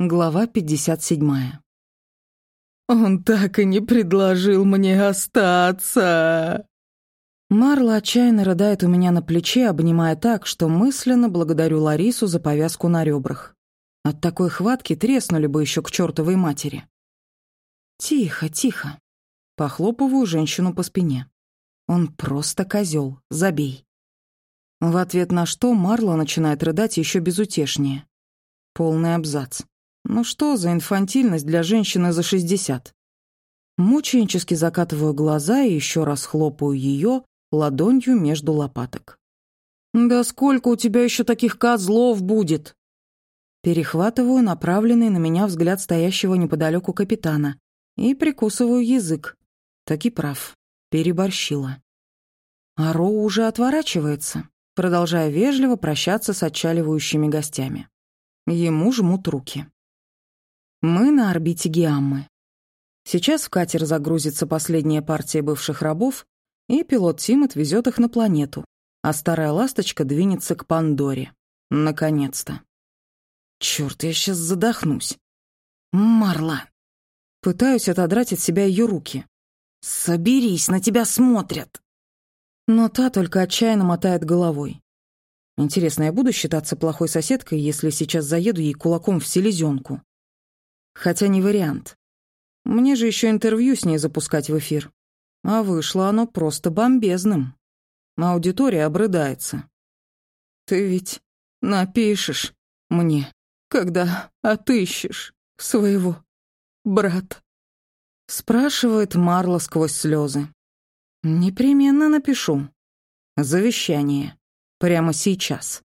Глава 57. «Он так и не предложил мне остаться!» Марла отчаянно рыдает у меня на плече, обнимая так, что мысленно благодарю Ларису за повязку на ребрах. От такой хватки треснули бы еще к чертовой матери. «Тихо, тихо!» Похлопываю женщину по спине. «Он просто козел, забей!» В ответ на что Марла начинает рыдать еще безутешнее. Полный абзац. Ну что за инфантильность для женщины за шестьдесят? Мученически закатываю глаза и еще раз хлопаю ее ладонью между лопаток. «Да сколько у тебя еще таких козлов будет?» Перехватываю направленный на меня взгляд стоящего неподалеку капитана и прикусываю язык. Таки прав. Переборщила. А Роу уже отворачивается, продолжая вежливо прощаться с отчаливающими гостями. Ему жмут руки. Мы на орбите Гиаммы. Сейчас в катер загрузится последняя партия бывших рабов, и пилот Тим отвезет их на планету, а старая ласточка двинется к Пандоре. Наконец-то. Черт, я сейчас задохнусь. Марла. Пытаюсь отодрать от себя ее руки. «Соберись, на тебя смотрят!» Но та только отчаянно мотает головой. Интересно, я буду считаться плохой соседкой, если сейчас заеду ей кулаком в селезенку? Хотя не вариант. Мне же еще интервью с ней запускать в эфир. А вышло оно просто бомбезным. Аудитория обрыдается. Ты ведь напишешь мне, когда отыщешь своего брата. Спрашивает Марла сквозь слезы. Непременно напишу. Завещание. Прямо сейчас.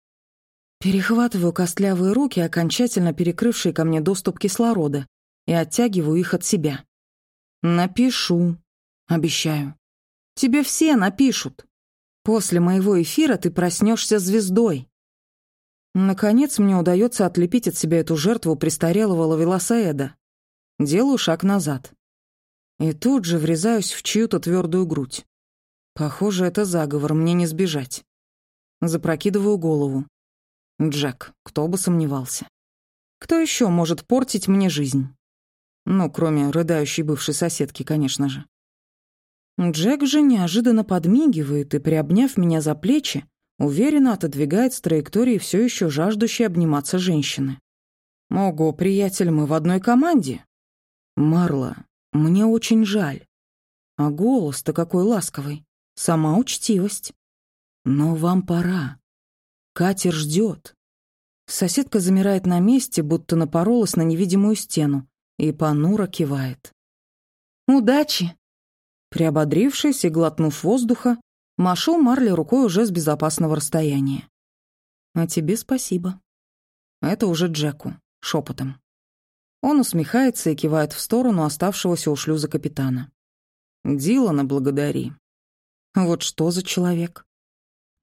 Перехватываю костлявые руки, окончательно перекрывшие ко мне доступ кислорода, и оттягиваю их от себя. Напишу. Обещаю. Тебе все напишут. После моего эфира ты проснешься звездой. Наконец мне удается отлепить от себя эту жертву престарелого лавелосаэда. Делаю шаг назад. И тут же врезаюсь в чью-то твердую грудь. Похоже, это заговор, мне не сбежать. Запрокидываю голову. Джек, кто бы сомневался. Кто еще может портить мне жизнь? Ну, кроме рыдающей бывшей соседки, конечно же. Джек же неожиданно подмигивает и, приобняв меня за плечи, уверенно отодвигает с траектории все еще жаждущей обниматься женщины. «Ого, приятель, мы в одной команде!» «Марла, мне очень жаль. А голос-то какой ласковый. Сама учтивость. Но вам пора. Катер ждет. Соседка замирает на месте, будто напоролась на невидимую стену, и понуро кивает. «Удачи!» Приободрившись и глотнув воздуха, машу Марли рукой уже с безопасного расстояния. «А тебе спасибо». Это уже Джеку, шепотом. Он усмехается и кивает в сторону оставшегося у шлюза капитана. «Дилана благодари». Вот что за человек?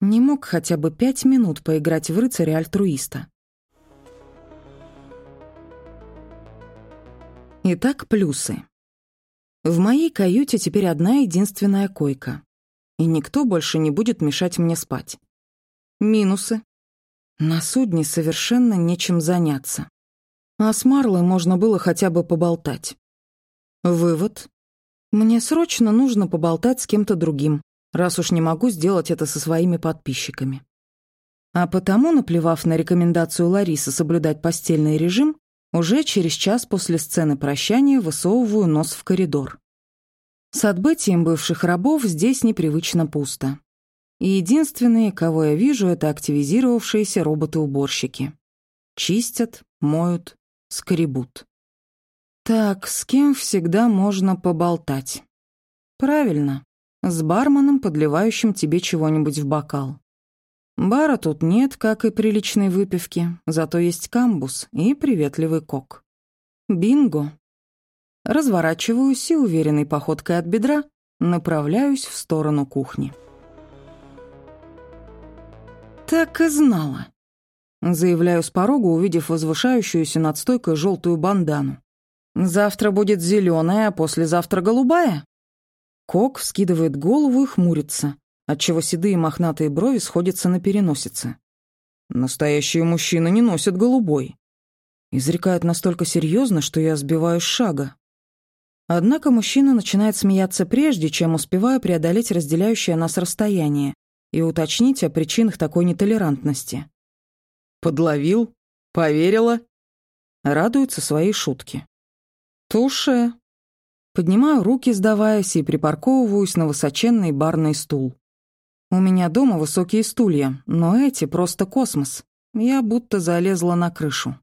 Не мог хотя бы пять минут поиграть в рыцаря-альтруиста. Итак, плюсы. В моей каюте теперь одна единственная койка. И никто больше не будет мешать мне спать. Минусы. На судне совершенно нечем заняться. А с Марлой можно было хотя бы поболтать. Вывод. Мне срочно нужно поболтать с кем-то другим, раз уж не могу сделать это со своими подписчиками. А потому, наплевав на рекомендацию Ларисы соблюдать постельный режим, уже через час после сцены прощания высовываю нос в коридор. С отбытием бывших рабов здесь непривычно пусто. И единственные, кого я вижу, это активизировавшиеся роботы-уборщики. Чистят, моют, скребут. Так, с кем всегда можно поболтать? Правильно, с барменом, подливающим тебе чего-нибудь в бокал. Бара тут нет, как и приличной выпивки, зато есть камбус и приветливый кок. Бинго. Разворачиваюсь и уверенной походкой от бедра направляюсь в сторону кухни. «Так и знала», — заявляю с порога, увидев возвышающуюся над стойкой желтую бандану. «Завтра будет зеленая, а послезавтра голубая?» Кок вскидывает голову и хмурится, отчего седые мохнатые брови сходятся на переносице. Настоящие мужчины не носят голубой. Изрекает настолько серьезно, что я сбиваюсь с шага. Однако мужчина начинает смеяться прежде, чем успеваю преодолеть разделяющее нас расстояние и уточнить о причинах такой нетолерантности. «Подловил? Поверила?» Радуется своей шутке. «Туше!» Поднимаю руки, сдаваясь, и припарковываюсь на высоченный барный стул. У меня дома высокие стулья, но эти просто космос. Я будто залезла на крышу.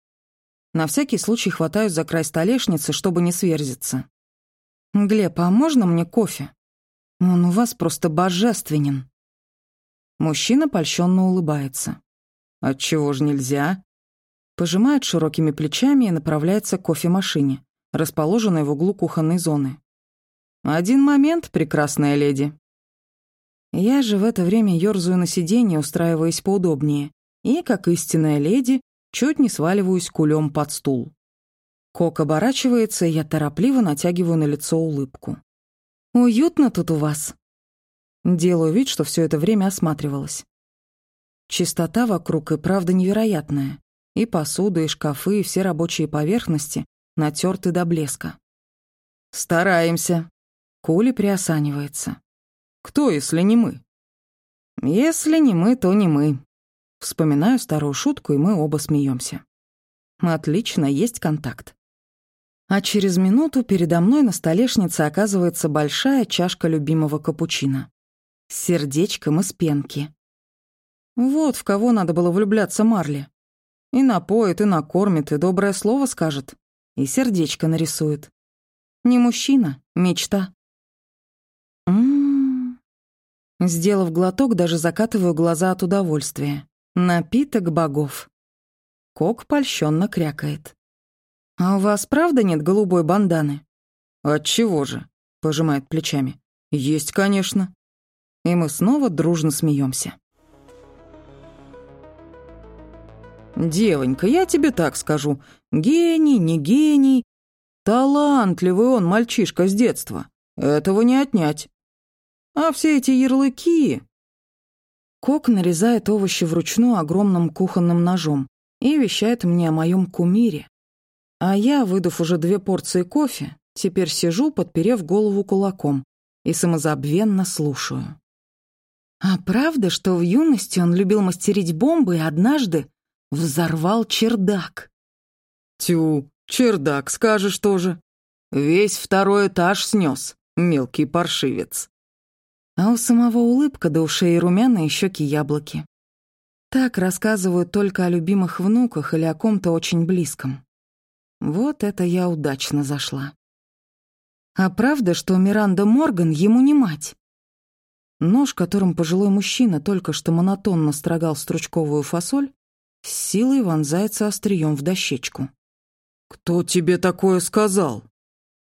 На всякий случай хватаюсь за край столешницы, чтобы не сверзиться. «Глеб, а можно мне кофе? Он у вас просто божественен». Мужчина польщенно улыбается. «Отчего ж нельзя?» Пожимает широкими плечами и направляется к кофемашине, расположенной в углу кухонной зоны. «Один момент, прекрасная леди». Я же в это время ёрзаю на сиденье, устраиваясь поудобнее, и, как истинная леди, чуть не сваливаюсь кулем под стул. Кок оборачивается, и я торопливо натягиваю на лицо улыбку. «Уютно тут у вас?» Делаю вид, что все это время осматривалась. Чистота вокруг и правда невероятная. И посуда, и шкафы, и все рабочие поверхности натерты до блеска. «Стараемся». Кули приосанивается. «Кто, если не мы?» «Если не мы, то не мы». Вспоминаю старую шутку, и мы оба смеемся. Отлично, есть контакт. А через минуту передо мной на столешнице оказывается большая чашка любимого капучино. С сердечком из пенки. Вот в кого надо было влюбляться Марли. И напоит, и накормит, и доброе слово скажет, и сердечко нарисует. Не мужчина, мечта. М-м-м. Сделав глоток, даже закатываю глаза от удовольствия. Напиток богов. Кок польщенно крякает. «А у вас правда нет голубой банданы?» «Отчего же?» — пожимает плечами. «Есть, конечно». И мы снова дружно смеемся. «Девонька, я тебе так скажу. Гений, не гений. Талантливый он мальчишка с детства. Этого не отнять. А все эти ярлыки...» Кок нарезает овощи вручную огромным кухонным ножом и вещает мне о моем кумире, а я, выдав уже две порции кофе, теперь сижу, подперев голову кулаком, и самозабвенно слушаю. А правда, что в юности он любил мастерить бомбы и однажды взорвал чердак? Тю, чердак, скажешь тоже. Весь второй этаж снес, мелкий паршивец. А у самого улыбка до ушей и румяные щеки яблоки. Так рассказывают только о любимых внуках или о ком-то очень близком. Вот это я удачно зашла. А правда, что Миранда Морган ему не мать? Нож, которым пожилой мужчина только что монотонно строгал стручковую фасоль, с силой вонзается острием в дощечку. «Кто тебе такое сказал?»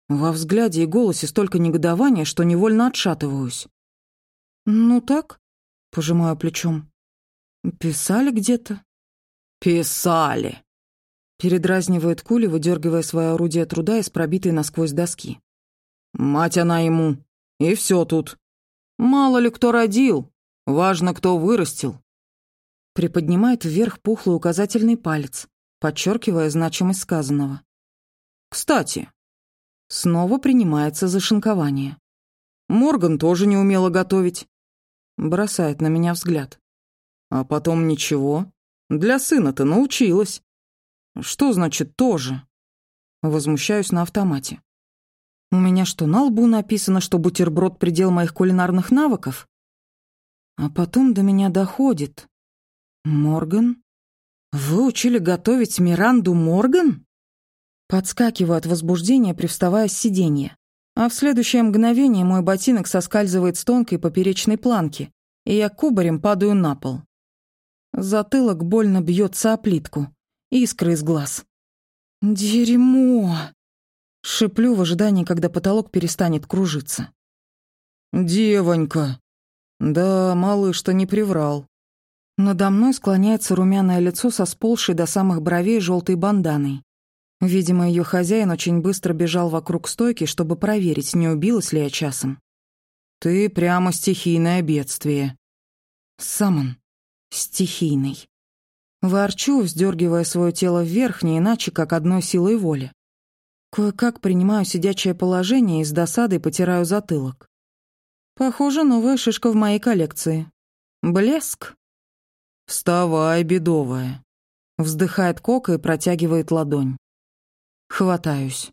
Во взгляде и голосе столько негодования, что невольно отшатываюсь. «Ну так?» — пожимаю плечом. «Писали где-то?» «Писали!» Передразнивает Кули, выдергивая свое орудие труда из пробитой насквозь доски. «Мать она ему. И все тут. Мало ли кто родил. Важно, кто вырастил». Приподнимает вверх пухлый указательный палец, подчеркивая значимость сказанного. «Кстати». Снова принимается за шинкование. Морган тоже не умела готовить. Бросает на меня взгляд. А потом ничего. Для сына-то научилась. «Что значит «тоже»?» Возмущаюсь на автомате. «У меня что, на лбу написано, что бутерброд — предел моих кулинарных навыков?» А потом до меня доходит. «Морган? Вы учили готовить Миранду Морган?» Подскакиваю от возбуждения, привставая с сиденья. А в следующее мгновение мой ботинок соскальзывает с тонкой поперечной планки, и я кубарем падаю на пол. Затылок больно бьется о плитку искры из глаз. «Дерьмо!» — шиплю в ожидании, когда потолок перестанет кружиться. «Девонька!» «Да, малыш-то не приврал». Надо мной склоняется румяное лицо со сползшей до самых бровей желтой банданой. Видимо, ее хозяин очень быстро бежал вокруг стойки, чтобы проверить, не убилась ли я часом. «Ты прямо стихийное бедствие». «Сам он. Стихийный». Ворчу, вздергивая свое тело вверх, не иначе, как одной силой воли. Кое-как принимаю сидячее положение и с досадой потираю затылок. Похоже, новая шишка в моей коллекции. Блеск. «Вставай, бедовая!» Вздыхает Кока и протягивает ладонь. Хватаюсь.